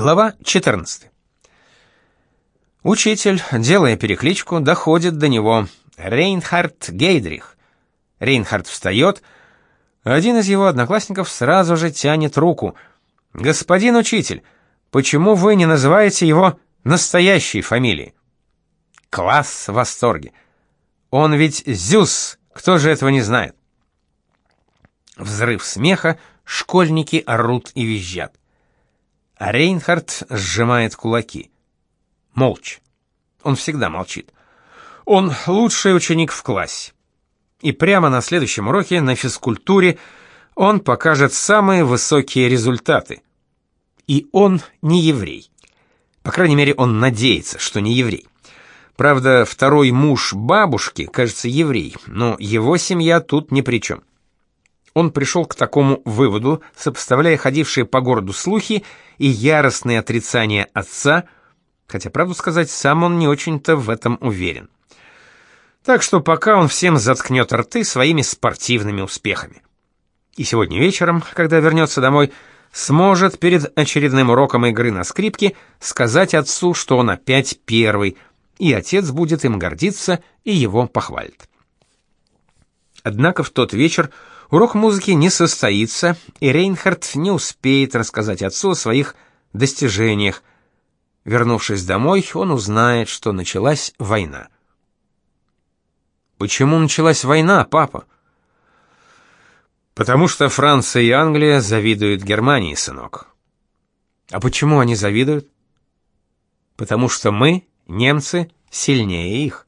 Глава 14. Учитель, делая перекличку, доходит до него. Рейнхард Гейдрих. Рейнхард встает. Один из его одноклассников сразу же тянет руку. «Господин учитель, почему вы не называете его настоящей фамилией?» Класс в восторге. Он ведь Зюс, кто же этого не знает? Взрыв смеха, школьники орут и визжат. А Рейнхард сжимает кулаки. Молча. Он всегда молчит. Он лучший ученик в классе. И прямо на следующем уроке на физкультуре он покажет самые высокие результаты. И он не еврей. По крайней мере, он надеется, что не еврей. Правда, второй муж бабушки, кажется, еврей, но его семья тут ни при чем он пришел к такому выводу, сопоставляя ходившие по городу слухи и яростные отрицания отца, хотя, правду сказать, сам он не очень-то в этом уверен. Так что пока он всем заткнет рты своими спортивными успехами. И сегодня вечером, когда вернется домой, сможет перед очередным уроком игры на скрипке сказать отцу, что он опять первый, и отец будет им гордиться и его похвалит. Однако в тот вечер Урок музыки не состоится, и Рейнхард не успеет рассказать отцу о своих достижениях. Вернувшись домой, он узнает, что началась война. Почему началась война, папа? Потому что Франция и Англия завидуют Германии, сынок. А почему они завидуют? Потому что мы, немцы, сильнее их.